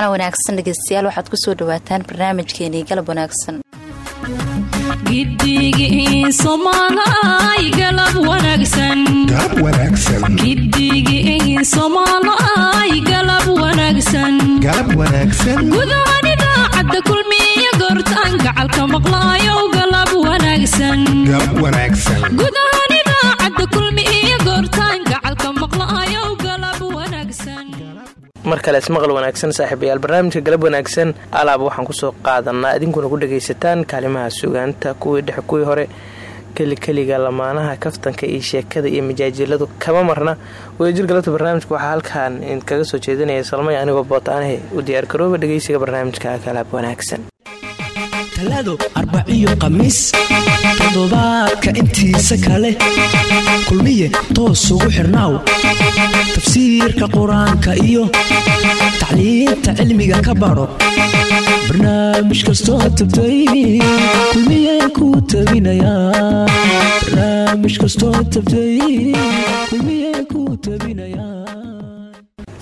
wacana wanaagsan dhegeystayaal waxaad ku soo dhawaataan barnaamijkeenii galab wanaagsan mar kale ismaqal wanaagsan saaxiibayaal barnaamijka galab wanaagsan alaaba waxaan ku soo qaadanaa idinkuna ku dhagaysataan kaalimaha sugaanta kuwii dhexe kuwii hore. Kelikeliga lamaanaha kaftanka iyo sheekada iyo majaajiladu kama marna. Wadajir galabta barnaamijka waxaa halkaan idinkaga soo jeedinaya salmay anigoo bootaanahe u diyaargarooba dhagaysiga barnaamijka kalaab wanaagsan talaado arbaciyo khamiis toddobaadka intiisa kale. Kulmiye toos ugu xirnaaw. Tafsiirka qur'aanka iyo tacliinta cilmiga ka baro. Barnaamij kastoo tabtay kulmiye kuu tabinayabarnaamij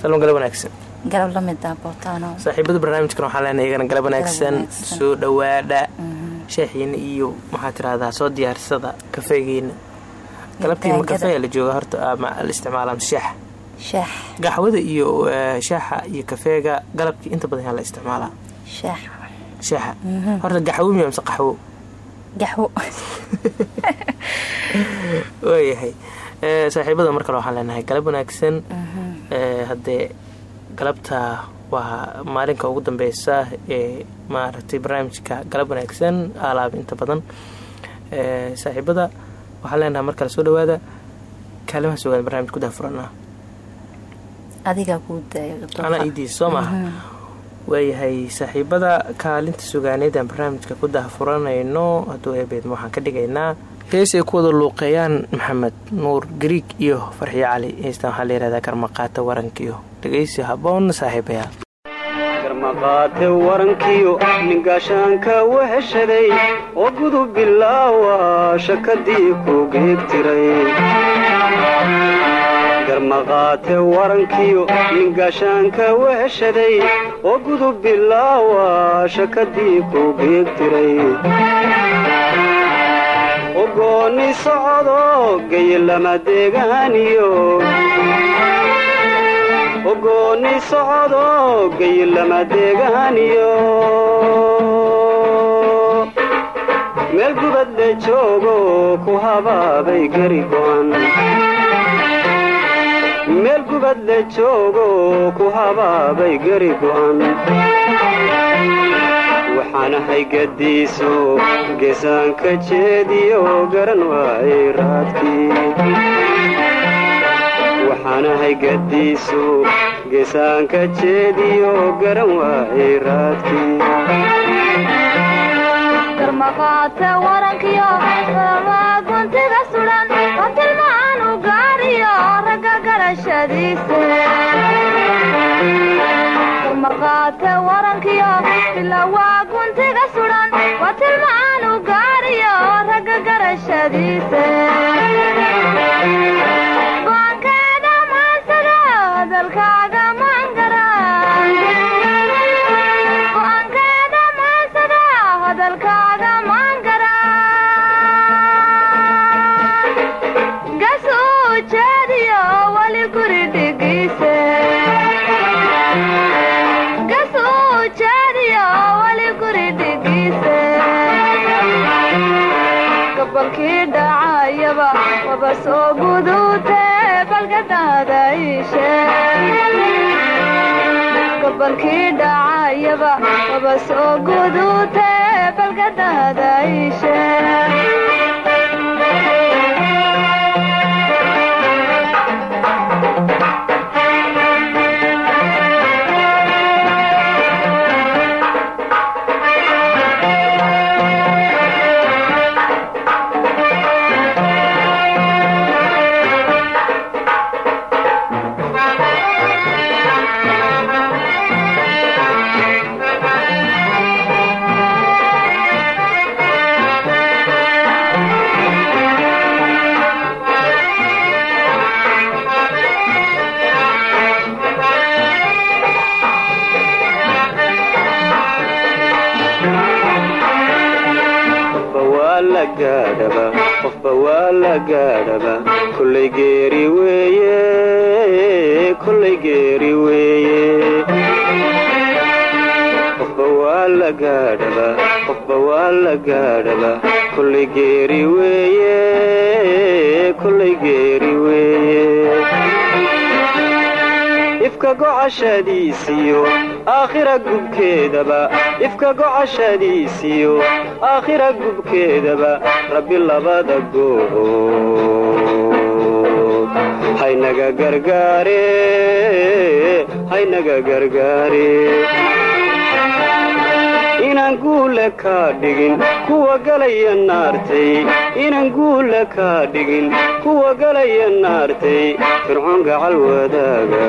tabinayaa galab wanaagsan galab la mid ah bootaano saaxiibada barnaamijkan waxaa leenahay iyagana galab wanaagsan soo dhowaadha sheexiina iyo maxaa tiraahdaa soo diyaarsada kafeegiina galabtii ma Taangada. kafeeya la jooga horta ama la isticmaalaa mise shaaxa shaax gaxwada iyo eh, shaaxa iyo kafeega galabkii inta badan yaa la isticmaalaa. Shaax shaaxa horta gaxwo miya mise qaxwo? Gaxwo. Waayahay Eh, saaxiibada mar kale waxaan leenahay galab wanaagsan haddee galabta waa maalinka ugu dambeysa ee maaragtay barnaamijka galab wanaagsan alaab inta badan. Eh, saaxiibada waxaan leenahay mar kale soo dhawaada kaalimaha sugaan barnaamij ku daafurana anaa idiisa soo maaha waayahay saaxiibada kaalinta sugaaneedaan barnaamijka ku daahfuranayno hadduu eebeedma waxaan ka dhigaynaa hees ay ku wada luuqeeyaan maxamed nuur gariig iyo farxiyo cali. Heestan waxaa layihahdaa karmaqaata warankiyo. Dhegeysi haboon saaxiibayaal garmaqaate warankiyo ningaashaanka weheshaday oo gudub bilaawa shakadii ku geegtiray garmaqaate warankiyo ningaashaanka weheshaday oo gudub bilaawa shakadii ku geegtiray ogooni socdo gayilama deegaaniyo ogooni socdo gayilama deegaaniyo meel gubad le joogo ku habaabay gari go'an meel gubad le joogo ku habaabay gari go'an waxaanahay gadiiso geesaanka jeediyo garan waayay raadkii garmaqaate warankiyo warankiyo ilawaa guntiga sudan qatilmaan u gaariyo ragga garashadiise gobolkii dhacayaba waba soo guduute balgadaada ifka gocashadiisiyo aakhira gubkeedaba. Rabbi labada goobood haynaga gargaare inaan guule kaa dhigin kuwa galaya naartay inaan guule kaa dhigin kuwa galaya naartay fircoon gacal wadaaga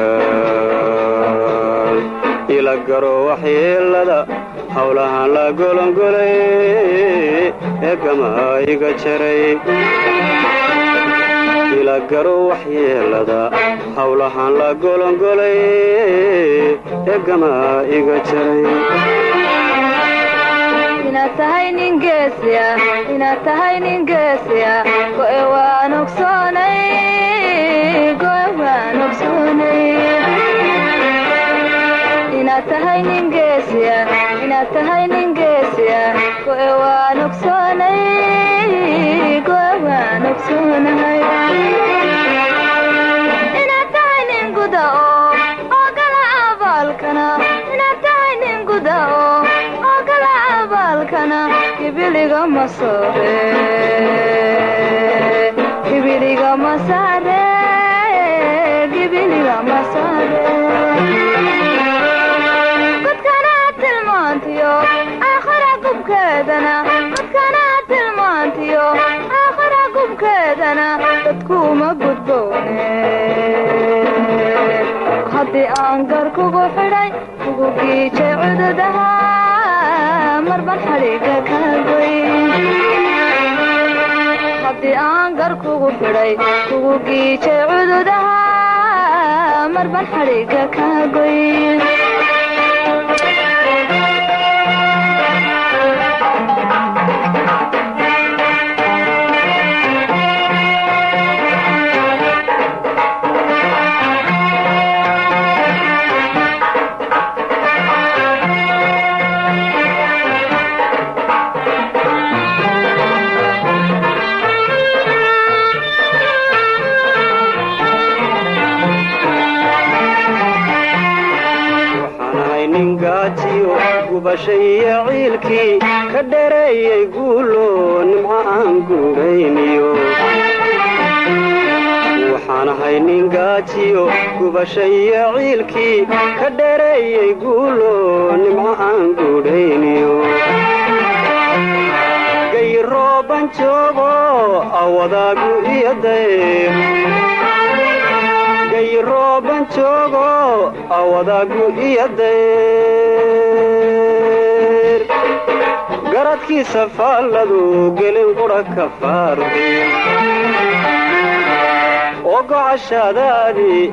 ila garo waxyeelada howlahaan la golongolay ee gamaa iga jaray ila garo waxyeelada. Howlahaan la golongolay ee gamaa iga jaray haddii aan gar kugu xidhay kugu giijay cududaha haddii aan gar kugu xidhay kugu giijay cududaha marban xadhiga kaagoy waxaanahay ka dhereeyay guulo nimco aan guurayniyo waxaanahay nin gaajiyo gubashaiyo ciilkii ka dhereeyay guulo nimco aan guudhayniyo gayrooban joogo awadaagu iyo dayr joogo awadaagu iyo garadkiisa faalladu gelin qudha ka faaruqi oo gocashaadaadii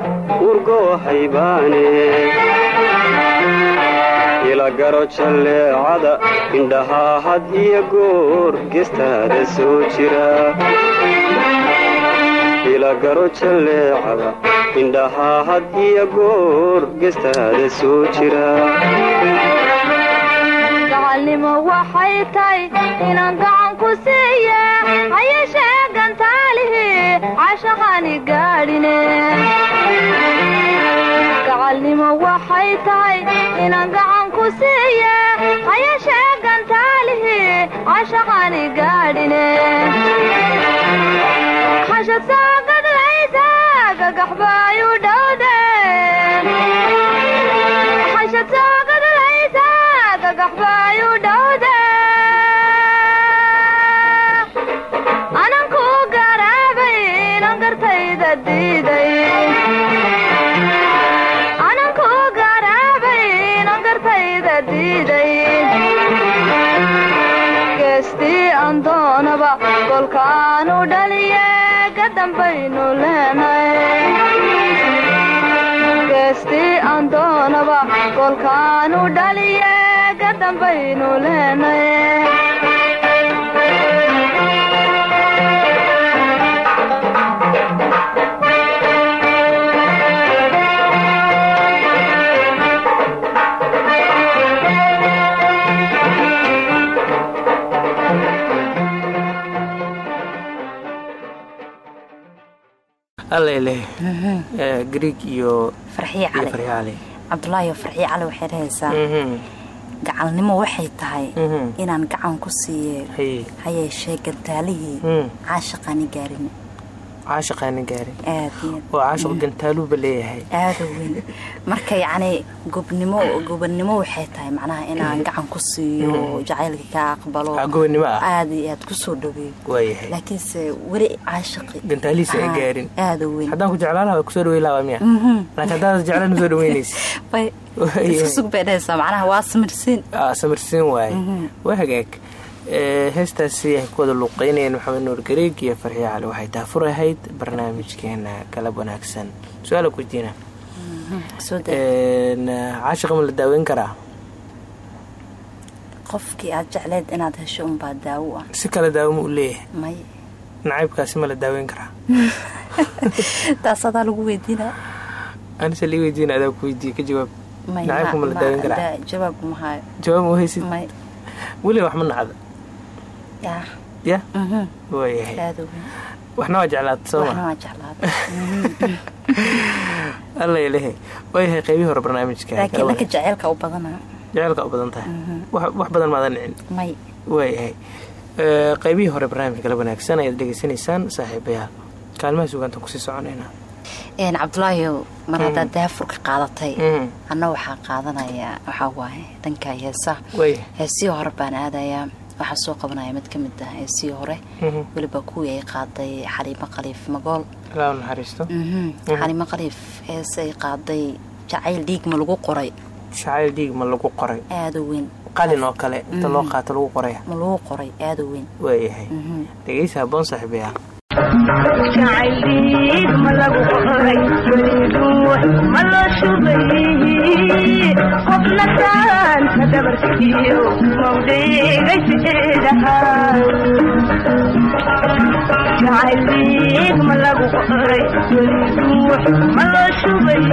urgoo haybaane. Ila garo jalleecada indhahaa had iyo goor gestaada soo jira. Ila garo jalleecada indhahaa had iyo goor gestaada soo jira gacalnimo waxay tahay inaan gacan ku siiye hayeshee gantaalihi cashaqani gaadhine gacalnimo waxay tahay inaan gacan ku siiye hayeshee gantaalihi cashaqani gaadhine xashad soo gadlaysa gagaxbaayu dhowde golkaanu dhaliye dambaynu leenay geestii aan doonaba golkaanu dhaliye dambaynu leenay allele griig iyo farxiye cali. cabdulaahi oo farxiye cali waxay dhahaysaa gacalnimo waxay tahay inaan gacan ku siiye haye ha yeeshee gantaalihii Mm. caashaqaani gaarin oo caashaq gantaaluuba leeyahay aada weyn marka yacni gobnimo gobannimo waxay tahay macnaha inaan gacan ku siiyo jacaylka ka aqbalo gobonnimo ah. aada iyo aad ku soo dhaweeyo waayahay laakiinse weli caashaqi gantaalihiisa ay Ah, gaarin aada weyn haddaan ku jeclaan lahaa ku soo dhaweyn lahaa miya laakiin haddaad jeclaan u soo dhaweynaysa isku sug bay dhahaysaa macnaha waa samirsiin Ah, samirsiin waaye waa hagaag heestaasi ay ku wada luuqeynayeen maxamed nuur gareeg iyo farxiye cali waxay taafur ahayd barnaamijkeena galab wanaagsan. Su'aala ku weydiina soo da caashiqa ma la daaweyn karaa? Qofkii aad jecleed inaad hesho unbaa daawo ah. Si kale daawo ma u leeyahay? May. Nacaybkaasi ma la daaweyn karaa? Taas adaa lagu weydiinaa anise lii weydiina adaa ku weydiiye ka jawaab nacaybka ma la daaweyn karaa? jawaab ma hayo. Jawaab ma haysid? Weliga wax ma nacda ya waayahay waxna waa jeclaata soo waxna ma waa jeclaada alla ilahe waayahay qaybihii hore barnaamijka jaceylka u badan tahay. Wax badan maadan nicin may. Waayahay qaybihii hore barnaamijka kala wanaagsan ayaad dhegaysanaysaan saaxiibayaal. Kaalmaha sugaantan ku sii soconaynaa een cabdulaahi mar haddaad daafurka qaadatay Mhm. anna waxaa qaadanaya waxaa waaye dhanka heesaha. Waaya heesihii hore baan aadayaa waxaa soo qabanaya mid ka mid ah heesihii hore. Mhm. weliba kuwii ay qaaday xaliimo khaliif magool. Naxariisto Mhm. xaliimo khaliif heese ay qaaday jacayl dhiigma lagu qoray. Shacayl dhiig ma lagu qoray. Aada u weyn. Qalin oo kale inta loo qaato lagu qoraya ma lagu qoray aada u weyn waayahay Mhm. dhegeysa haboon jacayliig ma lagu qoray weliduux ma loo shubay qofna saanta dabarkiyo mawdheegaysideedaha jacayliig ma lagu qoray weliduux ma loo shubay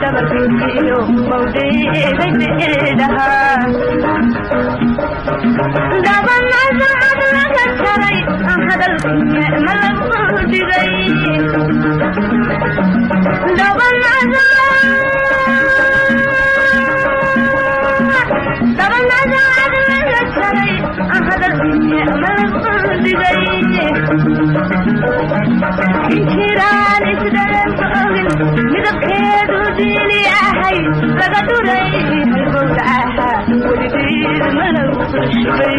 dabarkiyo mawdheegaysideedaha dabanacad laga jaray hadalkiya ma inkiraan isdhalanka ogin midabkeedu diili ahay laga dhuray halbowda ahaa weligeed mana shubay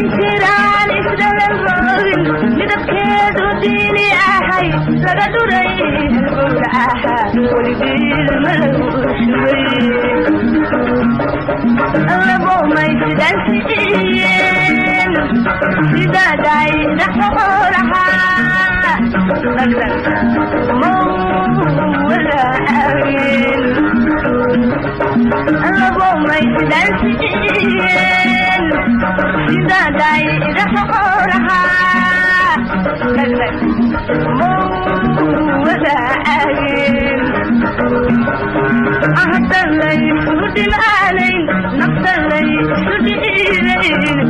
inkiraan isdhalanka ogin midabkeedu diili ahay laga dhuray halbowda ahaa weligeed mana shubay labomay sidaansiiyeen sidaaday dhaxoolahaa mawalaageen labomay sidaansiiyeen sidaaday dhaxoolahaa mawalaageen ahdanlay isu dhimaanayn naftanlay isu dhiibayn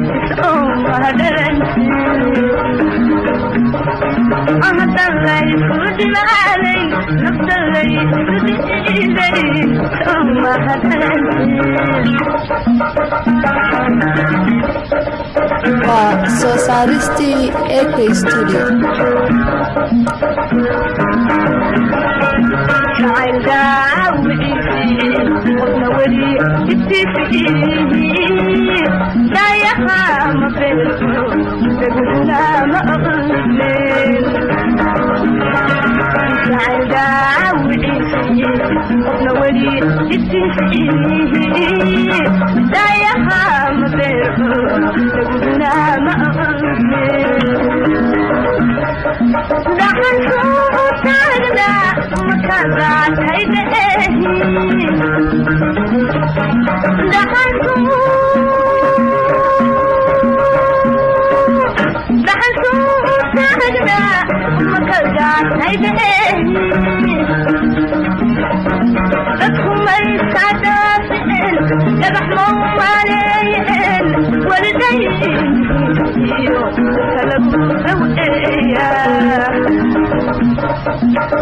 waa soo saaristii ek studio weli ibtiisii daayaha ma beerto daguna ma dhaxalkuu taagna makadaataydaehi dhaxalkuu dhaxalkuu taagna makadaataydaehi dadku Thank you.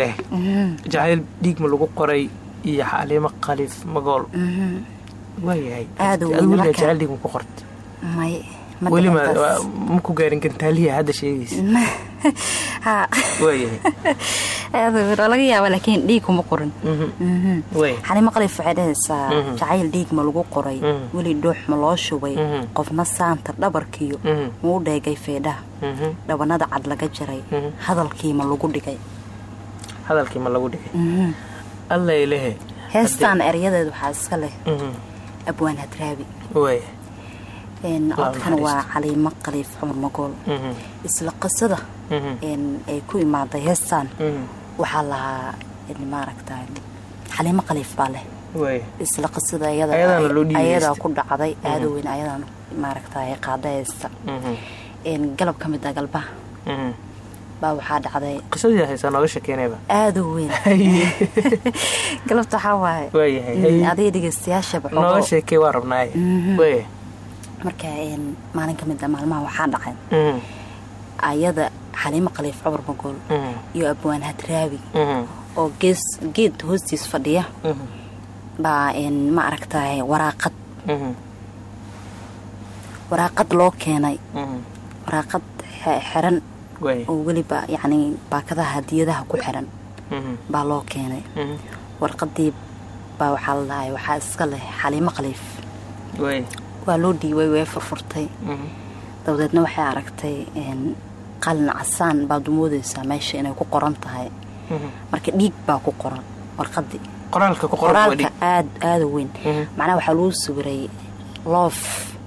leh jacayl dhiigma lagu qoray iyo xaliimo khaliif magool. Waayahay. Aad u weyn adigu marka. jacayl dhiig ma ku qorta ma ku gaarin gantaaliya hadda sheegaysa. Ha. Waayahay. Aad u weyn oo laga yaaba laakiin dhiig kuma qorin. Waay xalimo qalif waxay dhahaysaa Mhm. jacayl dhiig ma lagu qoray. Mhm. weli dhuux ma loo shubay. Mhm. qofna saanta dhabarkiyo Mhm. ma u dheegay feedhaha. Mhm. dhabanada cad laga jaray. Mhm. hadalkii ma lagu dhigay hadalkii ma lagu dhigay Mhm. alle lehe heestaan eryadeed waxaa iska leh Mhm. abwaan hadraabi Een, Waa codkan waa naxariista. xaliimo khaliif cumar magool Mhm. isla qisada Mhm. ay ku imaaday heestaan waxaa lahaa een, maaragtay xaliimo khaliif baa leh isla qisada heesta. ku dhacday aada weyn ayadaan maaragtay qaada heesta galab ka mid ah galbaha. Baa waxaa dhacday. Qisadii haysaa nooga shekeynayba aada u weyn. Galabta waxaa waaye. Hay. adiga dhegeystayaashaba nooga sheekey waa rabnaaye Mhm. waay marka maalin ka mid ah maalmaha waxaa dhacay. Mhm. ayada xaliimo khaliif cumar magool Mhm. iyo abwaan hadraabi Mhm. oo gees geed hoostiis fadhiya. Baa ma aragtay waraaqad. Waraaqad loo keenay. Waraaqad xiran oo weliba yacni baakadaha hadiyadaha ku xiran Mhm. baa loo keenay. Mhm. warqadii baa waxaa la dhahay waxaa iska leh xaliimo khaliif. Waa loo dhiibay way furfurtay. Mhm. dabadeedna waxay aragtay qalin casaan baad moodeysaa meesha inay ku qoran tahay. Marka dhiig baa ku qoran warqadii qoraalka aad aada weyn. Macnaha waxaa lagu sawiray loof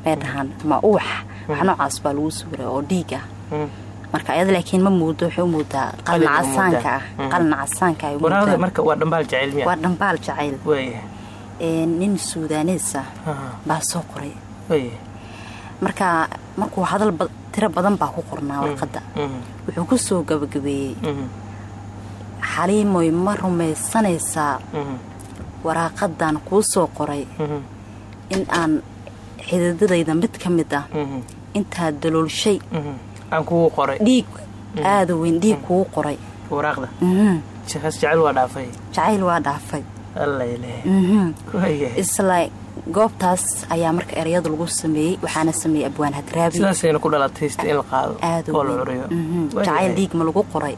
may dhahaan ma uwax. Wax noocaas baa lagu sawiray oo dhiig ah. Marka ayada laakiin ma muudo waxay u muudaa u casaanka ah Mhm. qalin casaanka ay u waraaqda muudaa marka waa dhambaal jacayl miya. Waa dhambaal jacayl. Waaya Ee, nin suudaaniis ah baa soo qoray waaya marka markuu hadal tiro badan baa ku qornaa warqadda. Mhm. wuxuu ku soo gabagabeeyey. Xaliimoy ma rumaysanaysaa waraaqadan kuu soo qoray. In aan xididadayda mid ka mid ah. Intaad daloolshay Dhiig. Aada weyn dhiig kugu qoray. Waraaqda. Mhm. sheekaas jacayl waa dhaafay. Jacayl waa dhaafay. Alla ilaahay. Mhm. waaya isla goobtaas ayaa marka ereyada lagu sameeyey waxaana sameeyey abwaan hadraabi sidaasayna ku dhalatay ista in la qaado aada oo u la weyn. curiyo Mhm. Waayahay. jacayl dhiig ma lagu qoray.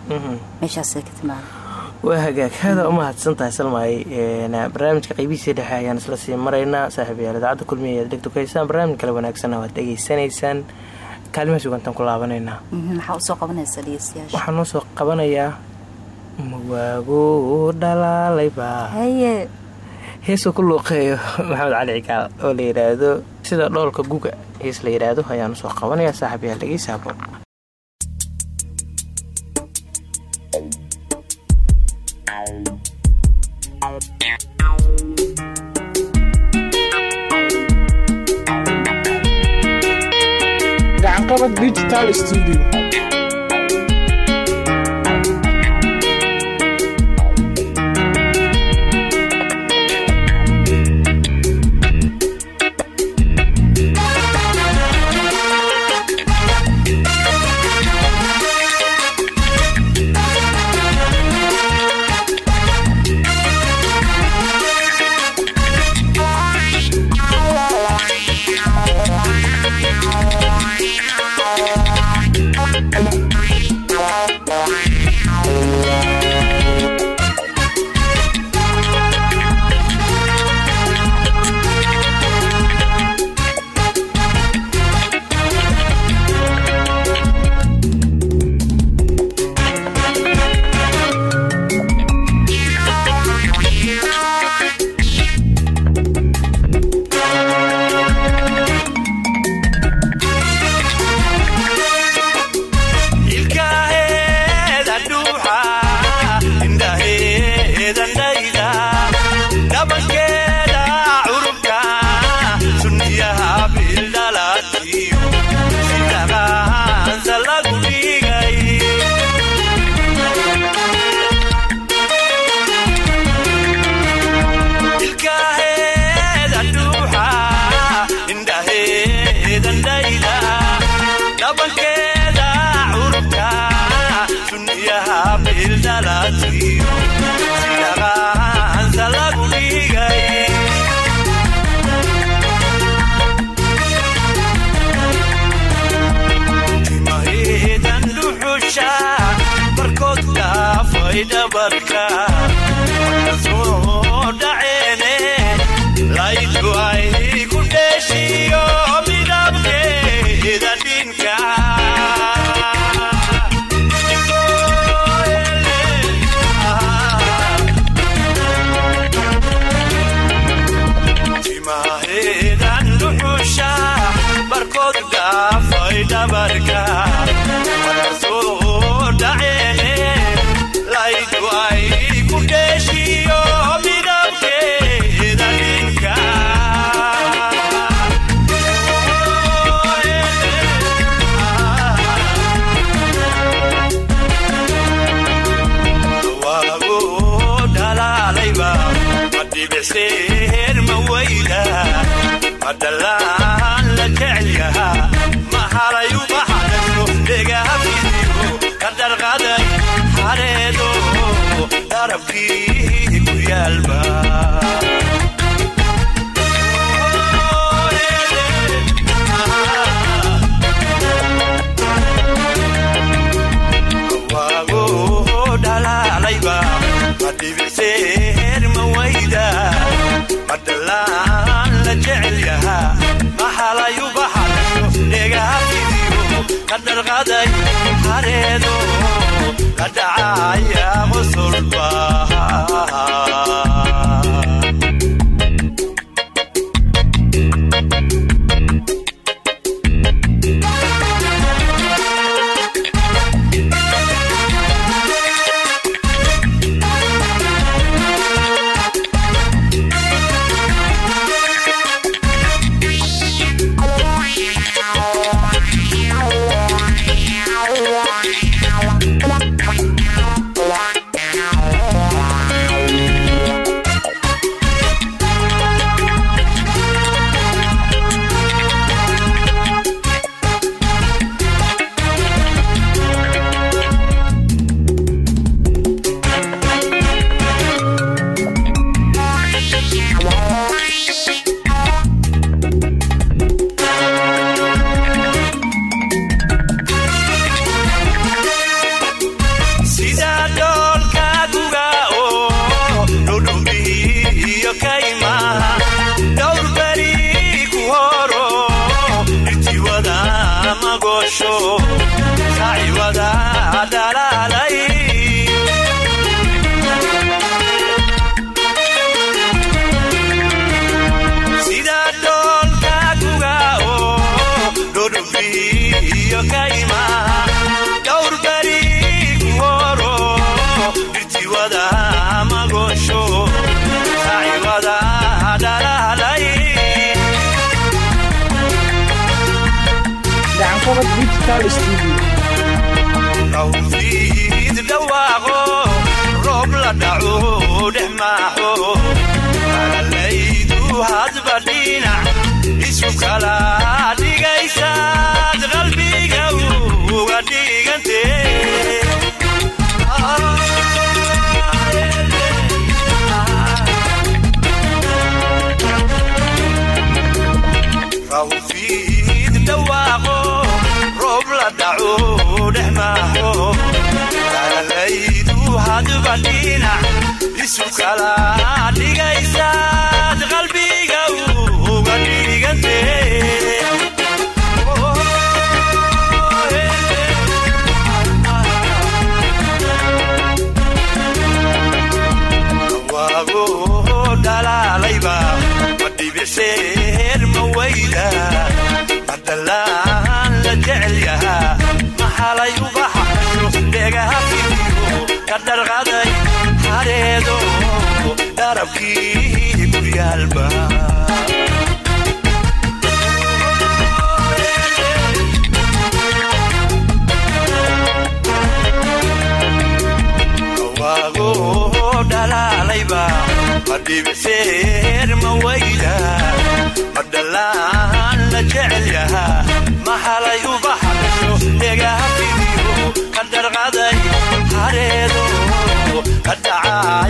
Meeshaasay ka timaada waa hagaag haada umahadsan tahay salmaay Een, barnaamijka qaybihiisii dhexe ayaan isla sii maraynaa saaxiibayaal idaacadda kulmiya ayaad dhegdukaysaan barnaamij kale wanaagsanna waad dhegaysanaysaan kaalimaha sugantaan ku laabanaynaa. Mhm. waxaan noo soo qabanayaa mawaagu dhalaalayba haye. Heesuu ku luuqeeyo maxamed cali cigaal oo la yidhaahdo sida dhoolka guga hees la yidhaahdo ayaan u soo qabanayaa saaxiibayaal dhegeysaabo digital studio madhalaan fidiyo ka dharqaday hareedo ka dhacaya qosolba Tawfiid dhawaaqo roob la dhaco dhex maaxo alalaydu hadba dhinac isu kala dhigaysaad qalbiga uga dhigante tawfiid dhawaaqo roob la dhaco dhex maaxo alalaydu hadba dhinac isu kala dhigaysaad qalbiga uga dhigante waagu dhalaalayba ma weyda madhalaan la jecelyaha maxalay ubaxasho dhegaha fidiyo ka dharqaday hareedo darabkii ku yaalba waagu dhalaalayba madhibicseer ma ka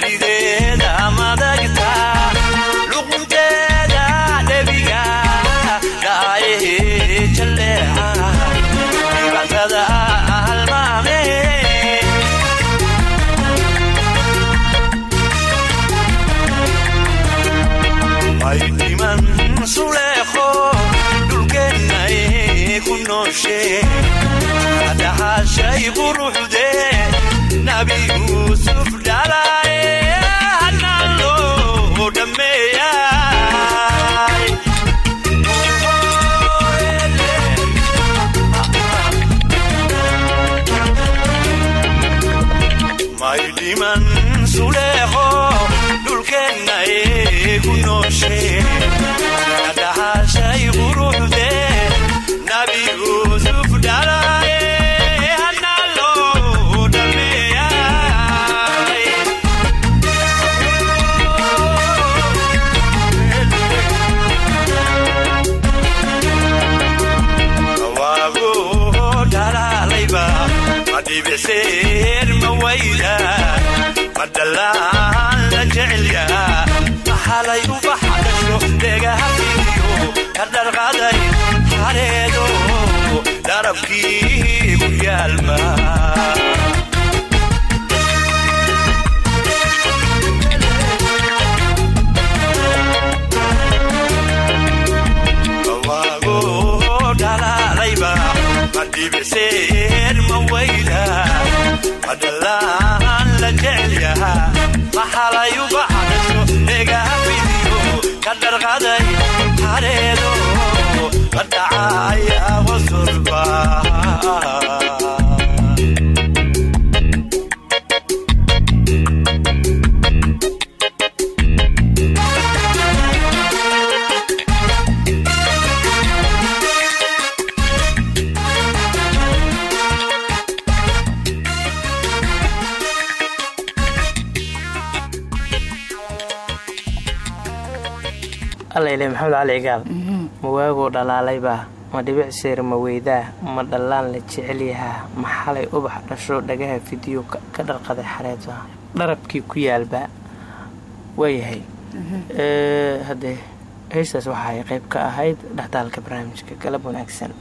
dhaxyarideeda madagta luqunteeda dhebiga dhaaye jaleeca dhibaatada halmaame ay dhiman suleekho dhulkeennay ku nooshe adahashay quruxde nabi may dharabkii ku mawayda madhalaan la jecelyaha maxalay ubax dhasho dhegaha cali cigaal ma waagoo dhalaalaybaa ma dhibic seer ma weydaa? Ma dhallaan la jecelyahaa ma xalay ubax dhasho dhagaha fidiyo ka dharqaday xareedba dharabkii ku yaalbaa waayahay Ee, haddee heystaas waxa ay qayb ka ahayd dhexdaalka barnaamijka galab wanaagsan.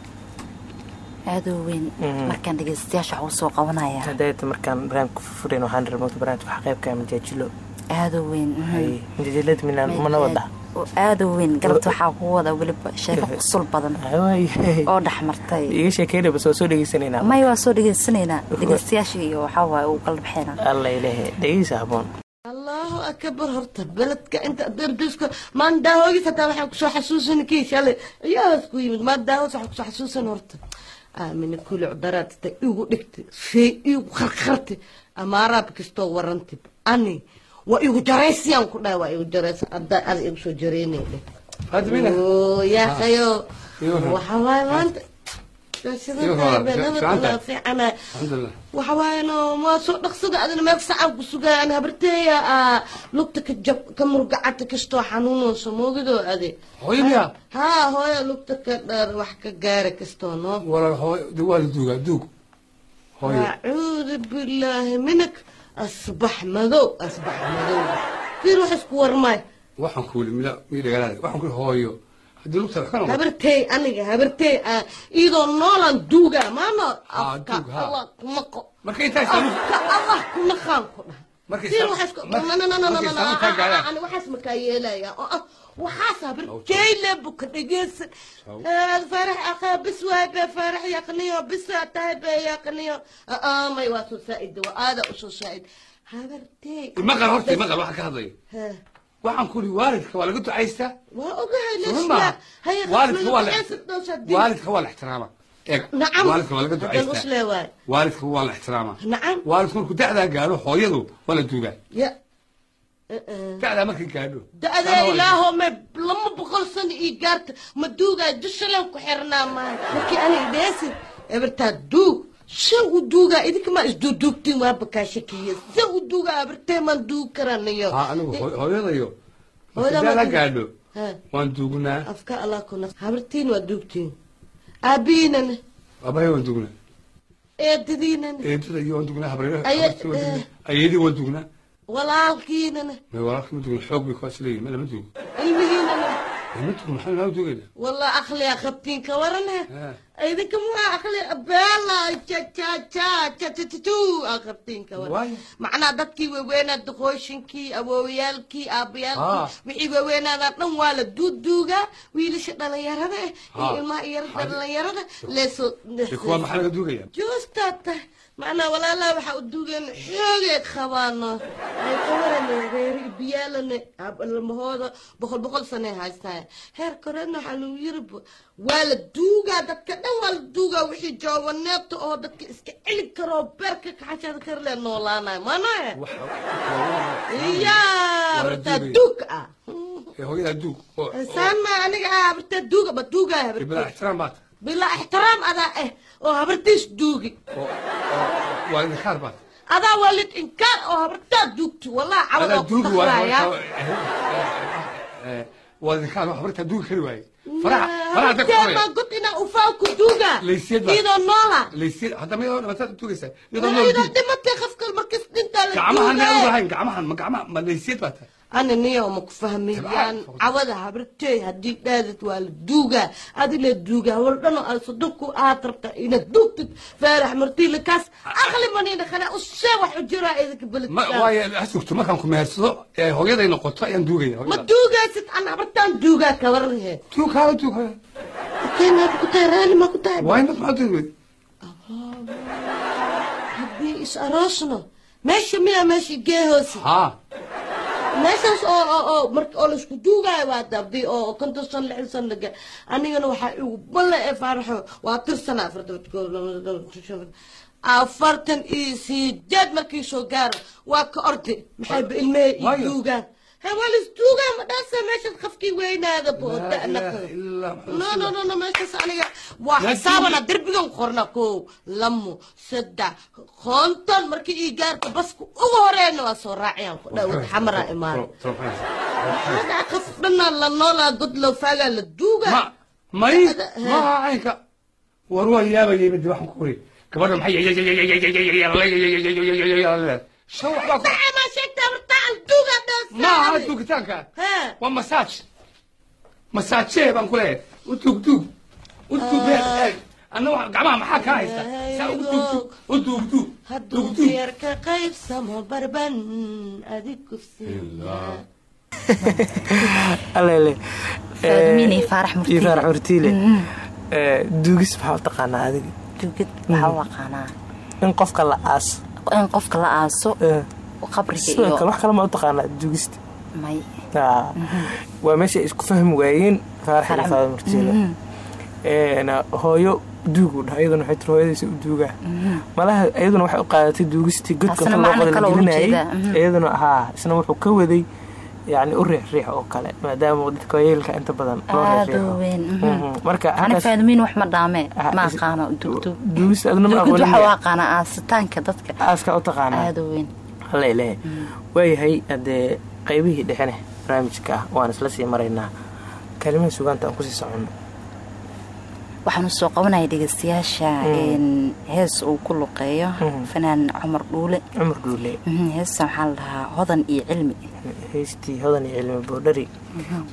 Aadoo weyn. Mhm. markaan dhegeystayaasha soo qabanaya. Hadeeta markaan barnaamijka furfurayn waxaan rabmoogta barnaamijka waxa qayb ka ah majaajilo aadoo weyn galabta waxaa ku wada weliba sheeko qusul badan. oo dhexmartay iga sheekeynay bas waa soo dhegeysanaynaa may waa soo dhegeysanaynaa dhegeystayaasha iyo waxaa waaye uu kala baxeena alla ilahe dhegeysa haboon allahu akbar horta beledka inta dardiska maandaahoogis hataa waxaa ku soo xasuusan kiishale ayaas ku yimid maandaahoos waxaa ku soo xasuusan horta. Aamina kuli cudaraadta igu dhigta shay igu qarqarta amaaraab kastoo warantid. Ani waa igu jaraysiyaan ku dhahay waa igu jaraysa haddaa ada igu soo Hadmina. yaaqayo Yuhu. waxa waaye maanta Yuhu, fiicanta. fiicana. Alxamdulilah waxa waaye no waa soo dhaqsada adina meel sacaan ku sugaya ana habarteeya aa lugta ka murgacata kastoo xanuunayso moogidoo ade haa hooyo lugta ka dheer wax ka gaara kastoo noo walaal hooyo de waa la duugaa duug. Hooyo. Acuudu bilaahi minak asbax madow asbax madow. Fiir wax isku warmaay waxaan kuuli mila midhagalaada waxaan kuuli hooyo. Haddii lugta wax ka noqoto habartey aniga habartey aa iyadoo noolan duugaa maano Haa, afka allah kuma qo marka intaa islaamu afka allah kuna qaan ku Markay Fiir ku- ah, ah, ah, waxaas makaa yeelaya oo ah be farax yaqniyo bis waa tahay be yaqniyo Ah, ah, may waa soo saa'ida waa aada u soo saa'id. Habartey maqal horta maqal waxa ka hadlaya Ha. waxaan kuuli waalidka waa laga ducaystaa waa ogahay waalidka waa waalidka waa la ixtiraama. Eeg waalidka waa laga waalidka la ixtiraamaa nacam. Waalidku markuu da'daa gaadho hooyadu waa la duugaa Eh, eh. da'daa markay gaadho da-da ilaaho me lama boqol sano ii gaarta. Ma duugaa dushalan ku xirnaa maaha markii ani idheesin ebertaa duug. Se u duugaa idinka maa isduuduugtiin waaba kaa shakiya se u duugaa abartee maan duug karanayo. Anigu hooy- hooyadayo. La gaadho waan duugnaa. Afka allah kuna habartiin waa duugtiin. Aabiinana abahay waan duugnaa. Eedadiinana. Eedada iyo waan duugnaa habaryar Aye- ayadii waan duugnaa walaalkiinana may walaalka ma duugna xoog bay kuwaas leeyihin ma lama duugo ilmihiinana ma duugna maxaa lama duugayna والله أخلي أخبتين كورنها ها. إذا كم أخلي بلا تشا تشا تشا تشا تشا تو أخبتين كورنها واي. معنا دتكي وين الدخوشنكي أبويالكي ها. أبيالكي وحي وين أنا نوال الدود دوغا macnaa walaalaha waxaa u uduugeen xoogeed qabaano. Biyaalane lamahooda boqol boqol sanay haystaa heer korena waxaa lagu yiri waa la duugaa dadka dhan waa la duugaa wixii joobaneebta oo dadka iska celi karoo beer ka kaxashada karlee noolaanayo maanaye eh? iya abartaa duug ah. Saanma aniga ah abartaa duuga ba duugaa bilaa ixtiraam adaa eh oo habartiis duugi. Waa inkaar baad adaa walid inkaar oo habartaa duugti walaa cawad adaa oo ku duugi takraya waa inkaar wax bartaa duugi kari waaye god inaa ufaa ku duuga. Iyadoo noola duugaysaa iyadoo dhimatay qofka markas dhintaa la gacmahan yaa duuga ubahayn gacmahan ma gacmaha ma laysiyeed baa tahay ana niyo ma ku fahmayaan cawada habartey haddii dhaadad waa la duugaa adi la duugaa wal dhano aad rabta inaad duugtid faarax martiile kaas aqli manina kana usee wax u jiraa idinka markaan ku mehersado ee hooyaday noqoto ayaan duugaya ma duugaysid ana habartaan duugaa duug ku tahay weyd haddii is aroosno meesha miya meesha geehoosi haa meeshaas oo oo la isku duugaayo waa dabdi oo konton san lixdan san laga anigana waxaa igu balle ee faaraxo. Waa tirsana afartan iyo sideed markii soo gaaro. Waa ka ordi maxay ba ilmee i duugaan waa lis duugaa ma dhaasa meeshaas qafkii weynaada bo laa ilaaha illa no no no no meeshaas aniga waa Laakiin- xisaabana derbigan qorna kow lamo saddex konton markii ii gaarta baska ugu horeena waa soo raaciyaan ku dhaw xamara imaan hada qaf dhana la noolaa god loo faagaa la duuga ma may maha caynka war waa yaabayay midi waxaan ku uri gabadha maxay shan waxbaa ku Daca ma sheegtaa wartaa duuga maaha duugitaanka waa masaaj masaajee baan ku leeyahay u duug duug u duug beer eeg anna wax gacmaha maxaa kaa haysta saa u duug duug u duug duug hadduu beer ka qaybsamo barban adig kufsiyaa alele Faadimiin iyo Faarax Murtiile. Eh, duugis maxaa u taqaanaa adiga duugid waxaa u aqaanaa in qofka la aas in qofka la aaso qabriga sidoo iyo kale wax kale ma u taqaanaa duugista. May. Ah, waa meesha ay isku fahmi waayeen faarax iyo faada Mhm. Een, hooyo duugu dhaha iyaduna waxay tiri u duugaa malaha iyaduna waxay u qaadatay duugistii godka inta loo qoda la gelinayay. jeedaa, iyaduna haa isna wuxuu ka waday yani u riix riix oo kale maadaama dadka waayeelka inta badan loo riix aada riixo. u weyn. Mhm. marka duugista aduna ma aqoonin aaska u taqaanaa halele waayahay hadee qaybihii dhexene barnaamijka ah waan isla sii maraynaa kalimaha sugaanta aan ku sii soconno waxaanu soo qabanaya dhegeystayaasha een, hees uu ku luqeeyo fanaan cumar dhuule cumar dhuule Mhm, heesta waxaa la dhahaa hodan iyo cilmi. Heystii hodan iyo cilmi boodhari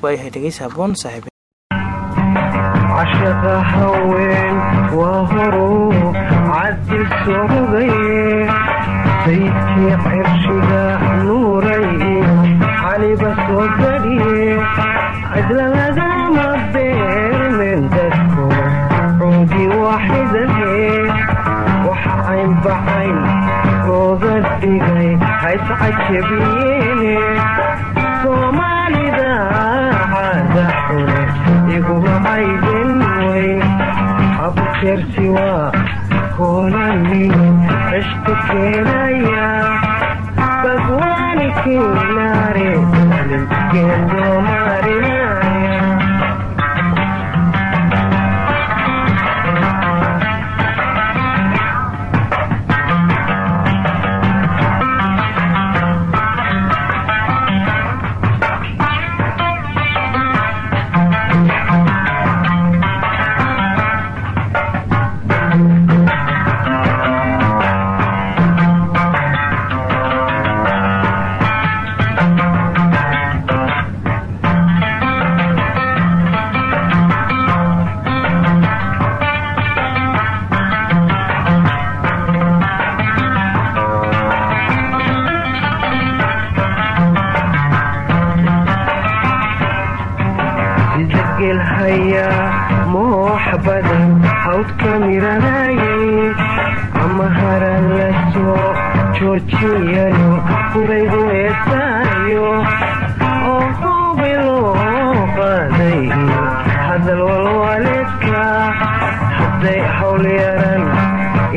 waayahay dhegeysa haboon saaxiib. Cashaqa haween waa horuu cabdi sogay saydkii cirshiga nuuray caliba soo gadhiye cidla lagama beermen dadku cungi waxidahe waxa caynbacayn looga dhigay hays cajabiyeene soomaalida caada xune iguma caydin weyn abujeersi koolaniyo cishku keenaya bagwaani keenaare alimkeendoo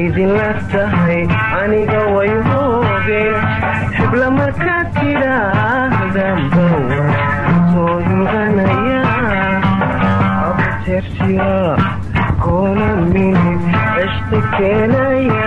idinla tahay aniga way hoogeen xibla markaad tidhaahdanba soo yuganaya abtersiga koona minid ceshta keenaya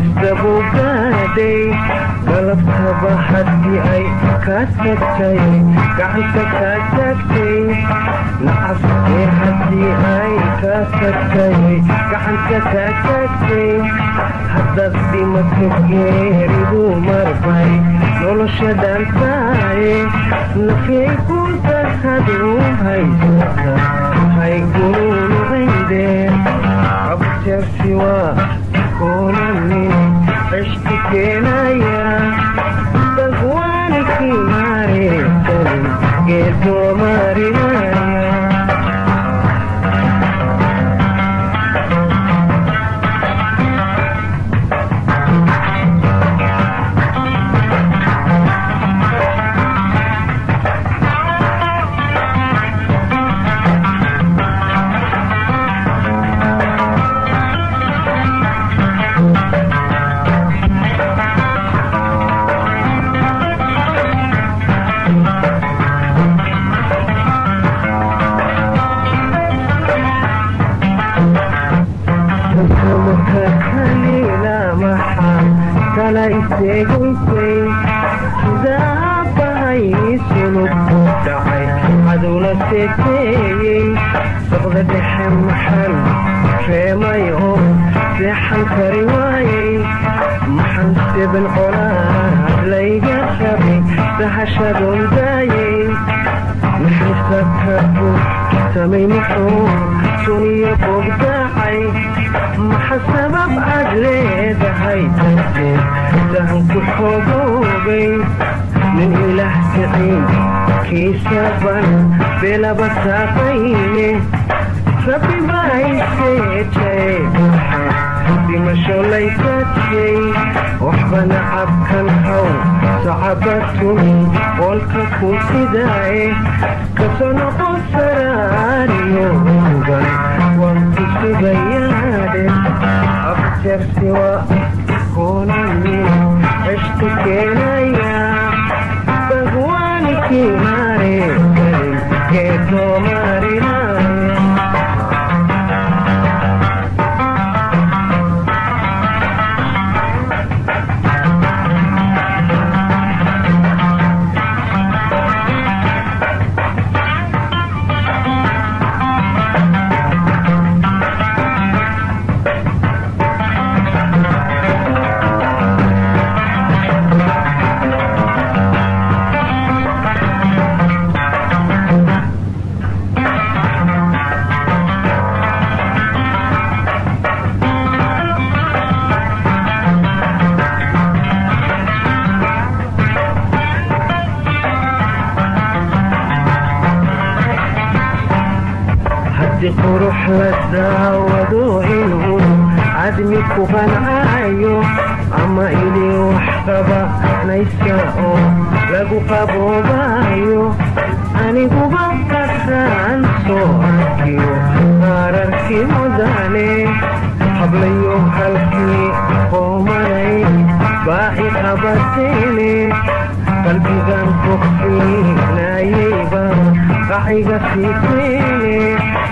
gaadhay galabtaba haddii ay kaa tagtay gacanta kaa taagtay nacabkee haddii ay kaa tagtay gacanta kaa taagtay haddaad dhimata geeridu marbay nolosha dhaantaaye nafyay kuntan hadu haysata haygununucaydeen abtersi waa koonanin ceshti keenaya bagwaani kimaareysanin reemay oo seexan kari waayey maxan seben colaad layga rabay sahashadoon daayey maxisatabu samay muxuu suniyo bogdacay maxa sabab aad leedahay darteed sahanku xogoobay nin ilaah kiciin kiisaban belaba saaqayne dhimasho laysajay waxbana cabkan haw sacabatuni qoolka ku sidaaye ka soo noqo saraariyo ugan waan ku sugayaadhe abtersiwa koonanin ceshta keenaya bagwaani kimaare kalin geedoo la daawado inuu cadmi ku qancaayo ama idin wax qabanaysa oo lagu qaboobayo aniguba qasaan soo arkiyo qaararkii mudane hablayo siiteene qosolka yaryari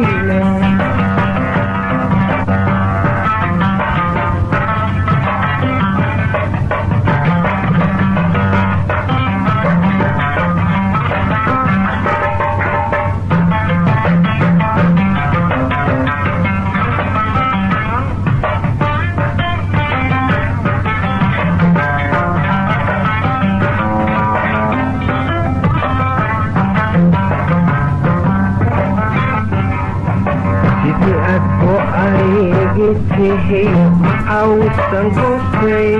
tihi cawsan gostay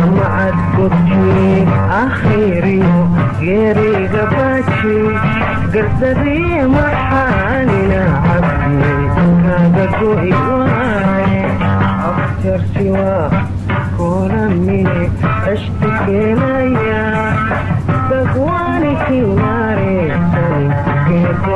ama aad godkii akhiriyo geeriga baaji gardarii maxaanina cabdi kaaga go'i waaye afjarsiwa koola mini ashtikeenaya bagwaani kinaareesani keekomarinaya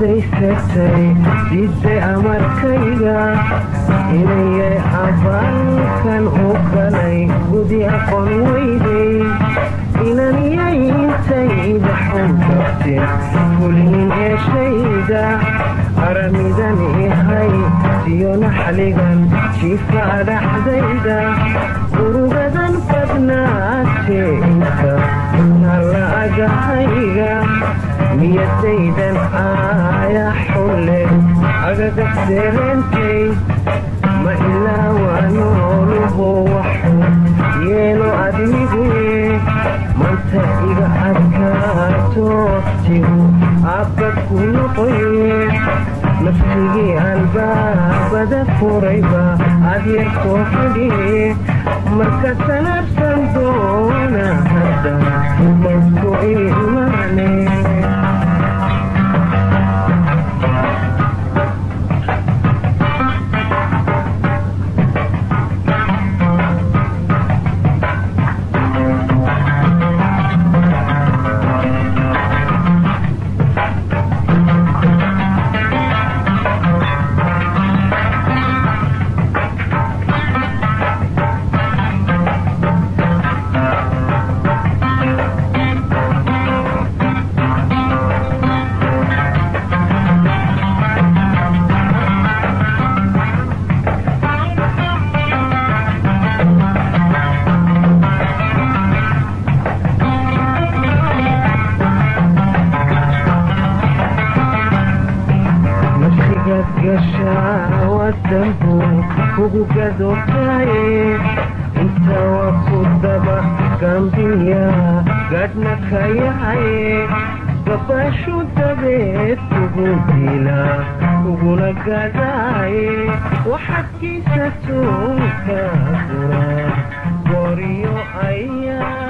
awoodaysatay diiday amarkayga inayay abaalkan u galay gudi aqoon weyday inaniyay intayda xungabtin fulinin eeshayda aramidan ihay siyo naxligan jiifa dhaxdayda urugadan badnaatee inta nala agahayga niyadaydan aaya xulle agaga sereentay ma ilaawa nooluhu waxu yeelo admiguye manta iga adkaatootigu abba ku noqoye nafsigii albaabada furayba adyar soo fadhiye marka sanabsan doona hadda maysku imaane gashaa wadanku kugu gadootaye inta waa ku daba gambiya gadhna ka yahaye gadaaye waxaad tuunka fura gooriyo ayaa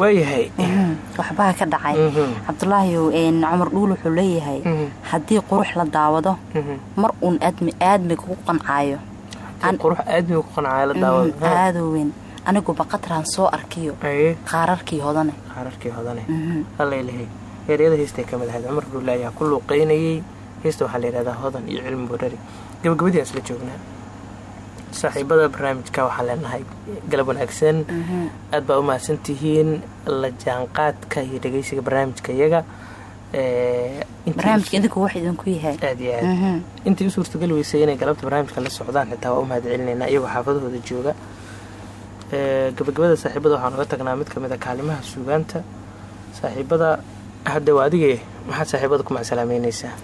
waayahay waxbaa ka dhacay. Cabdulaahiyow cumar dhuul wuxuu leeyahay haddii qurux la daawado mar uun aadmi aadmiga ku qancaayo. Qurux aadmiga ku qancaayo la daawado. Aadoo weyn. Aniguba qataraan soo arkiyo. Qaararkii hodane. Qaararkii hodane. Allaylahay heeryada heestay ka mid ahayd cumar dhuule ayaa ku luuqeynayey heesta waxaa la yidhahdaa hodan iyo cilmi borari gabagabadii aan isla joognaa saaxiibada barnaamijka waxaan leenahay galab wanaagsan. Aad baa u mahadsantihiin la jaanqaadka iyo dhegeysiga barnaamijka iyaga. Yahay. Aad iyo aad. Intii u suurtagali weysay inay galabta barnaamijka la socdaan xitaa waa u mahad celinaynaa iyagoo xaafadahooda jooga. Gabagabada saaxiibada waxaan uga tagnaa mid ka mid a kaalimaha suugaanta. Saaxiibada hadda waa adige maxaad saaxiibada ku macsalaameyneysaa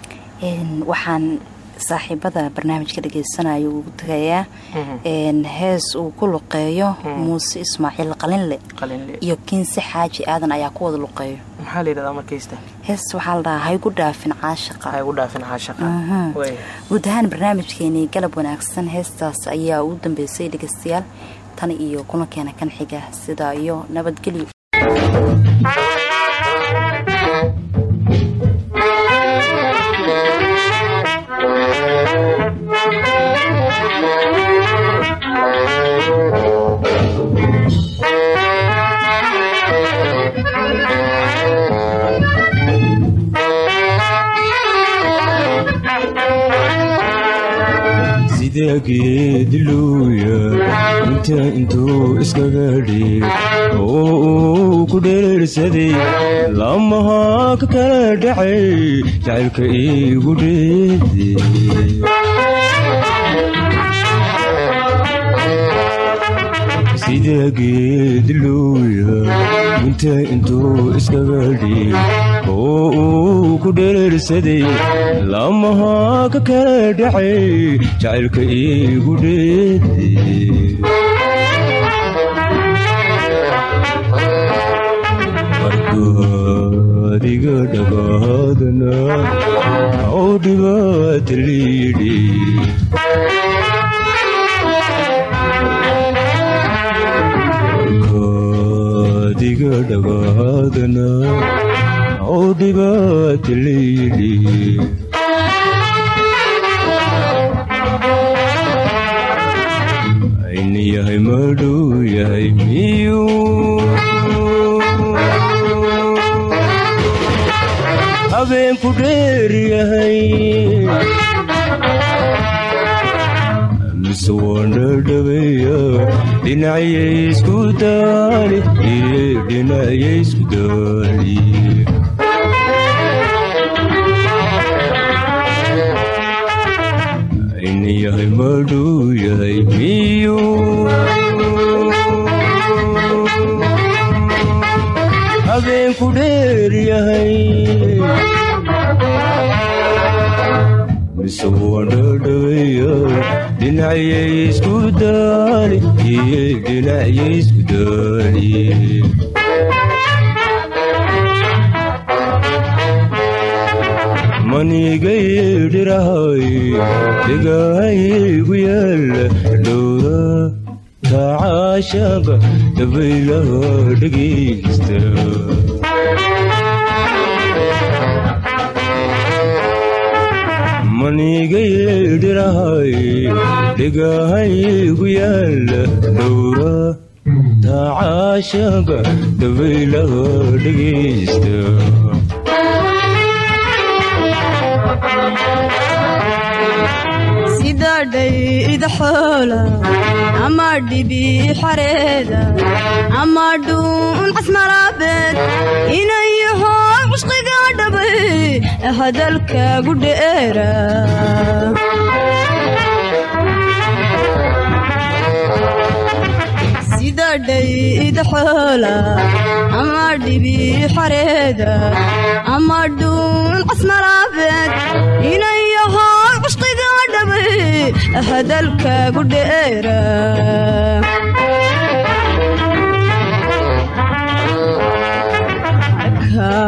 waxaan saaxiibada barnaamijka dhageysanaya ugu tagayaa hees uu ku luqeeyo muuse ismaaciil qalinle. Iyo kiinse xaaji aadan ayaa ku wada luqeeyo. Hees waxaa la dhahaa haygu dhaafin caashaqa haygu dhaafin caashaqa guud ahaan barnaamijkeenii galab wanaagsan heestaas ayaa ugu dambeysay dhegeystayaal tan iyo kulankeena kan xiga sidaa iyo nabadgelyo sidageediluuya inta intuu iskaga dhiig oo uu ku dhereersaday lamaha ka kala dhacay jacaylka iigu dheede sida geediluuya inta intuu iskaga dhiig oo uu ku dhereersaday lamaha ka kala dhacay jacaylka iigu dheede markaadiga dhagaadana oo dhibaata liidhi diga dhagaadana oo dhibaata ayni yahay madhuu yahay miyuu habeenku dheer yahay mise waandhadhabeya dhinacya isku daali dhinacya isku daali ayni yahay madhuu yahay miyuu habeenku dheer yahay mise waandhadhabeya dhinacya isku daali dhinacya isku daali manigaydhirahay dhegahaygu yaalla dhowra tacaashaba dabaylaha ama dhibi xareeda ama dhuun casmaraabeed cusqiga cusqiga dhabay hadalkaagu dheera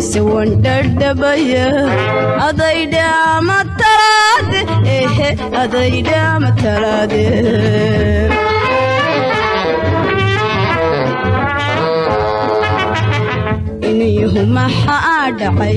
mise wandhadhabaya adaydhe ama talaade ehe adaydhe ama talaade iniyuhu maxa aa dhacay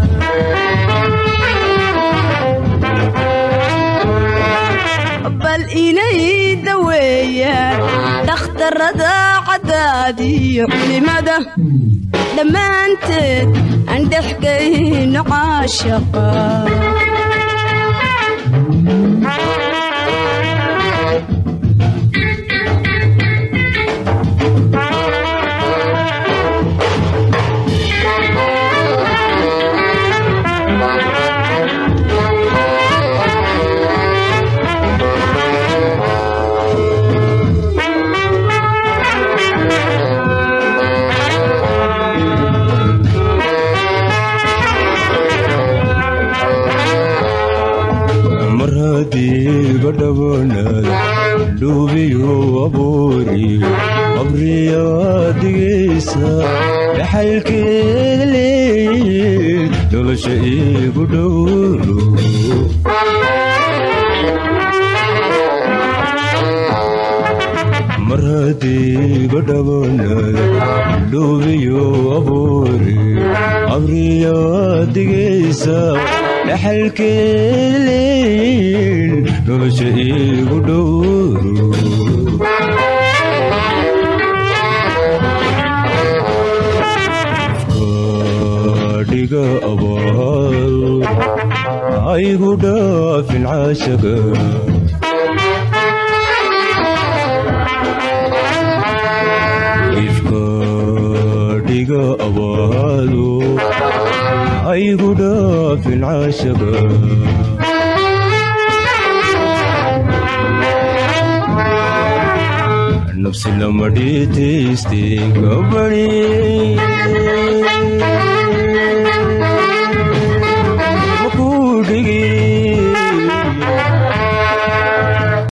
bal inay daweeyaan dhakhtarrada caddaadiyo culimada dhammaanteed andhexgayno caashaqa